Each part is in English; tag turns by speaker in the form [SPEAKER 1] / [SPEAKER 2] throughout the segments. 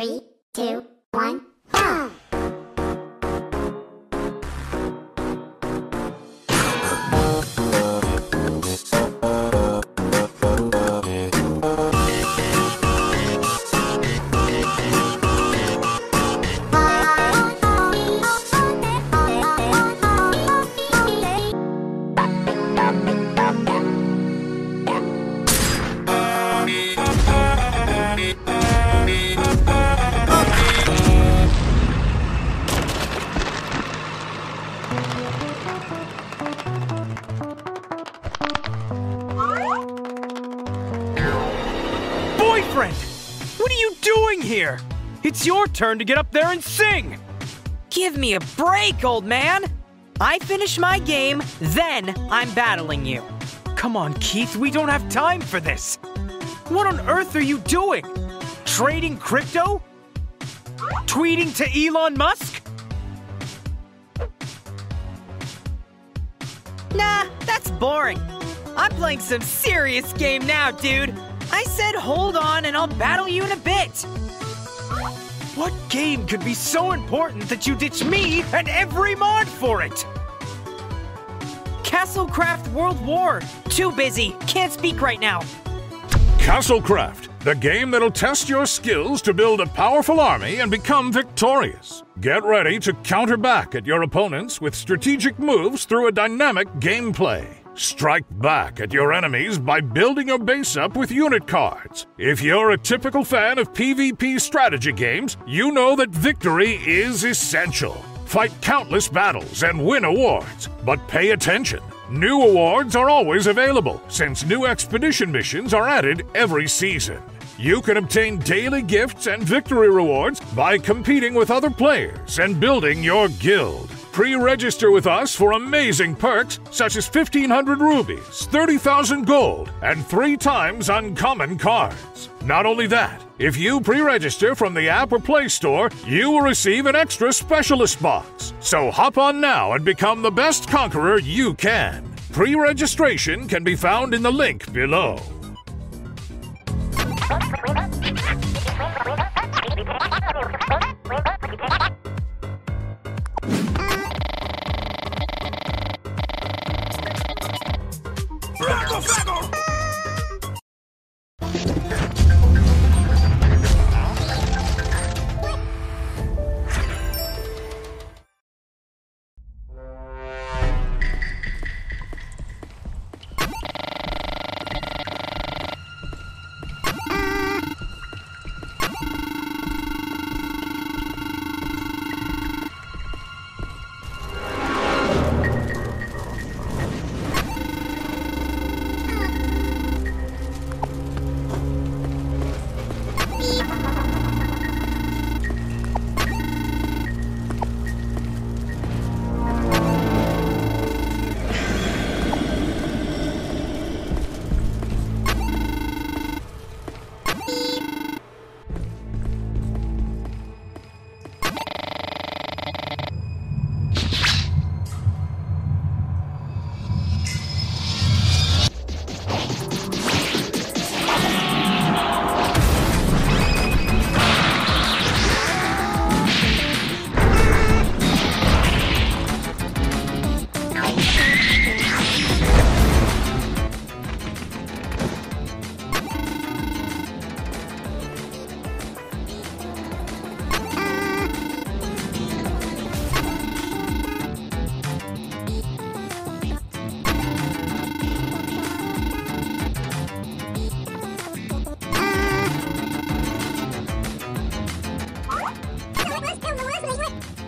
[SPEAKER 1] Three, two, one,
[SPEAKER 2] What are you doing here? It's your turn to get up there and sing!
[SPEAKER 3] Give me a break, old man! I finish my game, then I'm battling you.
[SPEAKER 2] Come on, Keith, we don't have time for this! What on earth are you doing? Trading crypto? Tweeting to Elon Musk?
[SPEAKER 3] Nah, that's boring. I'm playing some serious game now, dude. I said hold on and I'll battle you in a bit.
[SPEAKER 2] What game could be so important that you ditch me and every mod for it?
[SPEAKER 3] Castlecraft World War. Too busy. Can't speak right now.
[SPEAKER 4] Castlecraft, the game that'll test your skills to build a powerful army and become victorious. Get ready to counter back at your opponents with strategic moves through a dynamic gameplay. Strike back at your enemies by building your base up with unit cards. If you're a typical fan of PvP strategy games, you know that victory is essential. Fight countless battles and win awards. But pay attention. New awards are always available since new expedition missions are added every season. You can obtain daily gifts and victory rewards by competing with other players and building your guild. Pre register with us for amazing perks such as 1500 rubies, 30,000 gold, and three times uncommon cards. Not only that, if you pre register from the app or Play Store, you will receive an extra specialist box. So hop on now and become the best conqueror you can. Pre registration can be found in the link below. Wait, wait, wait.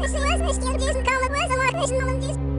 [SPEAKER 4] Веселась, мечтил, дизн, калывай, залак, вечно, ландизм.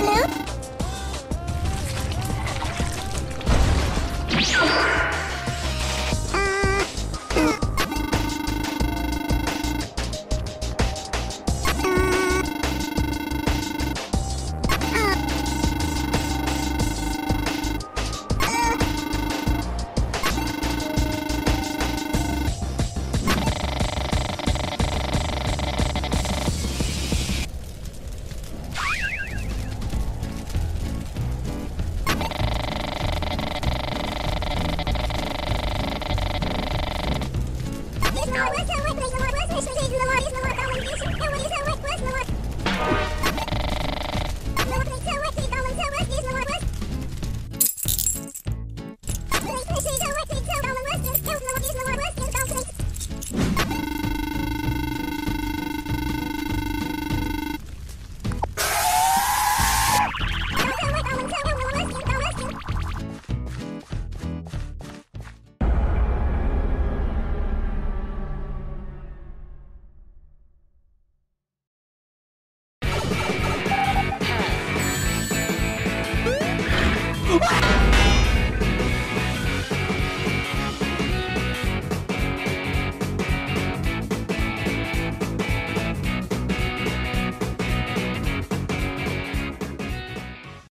[SPEAKER 1] Nope.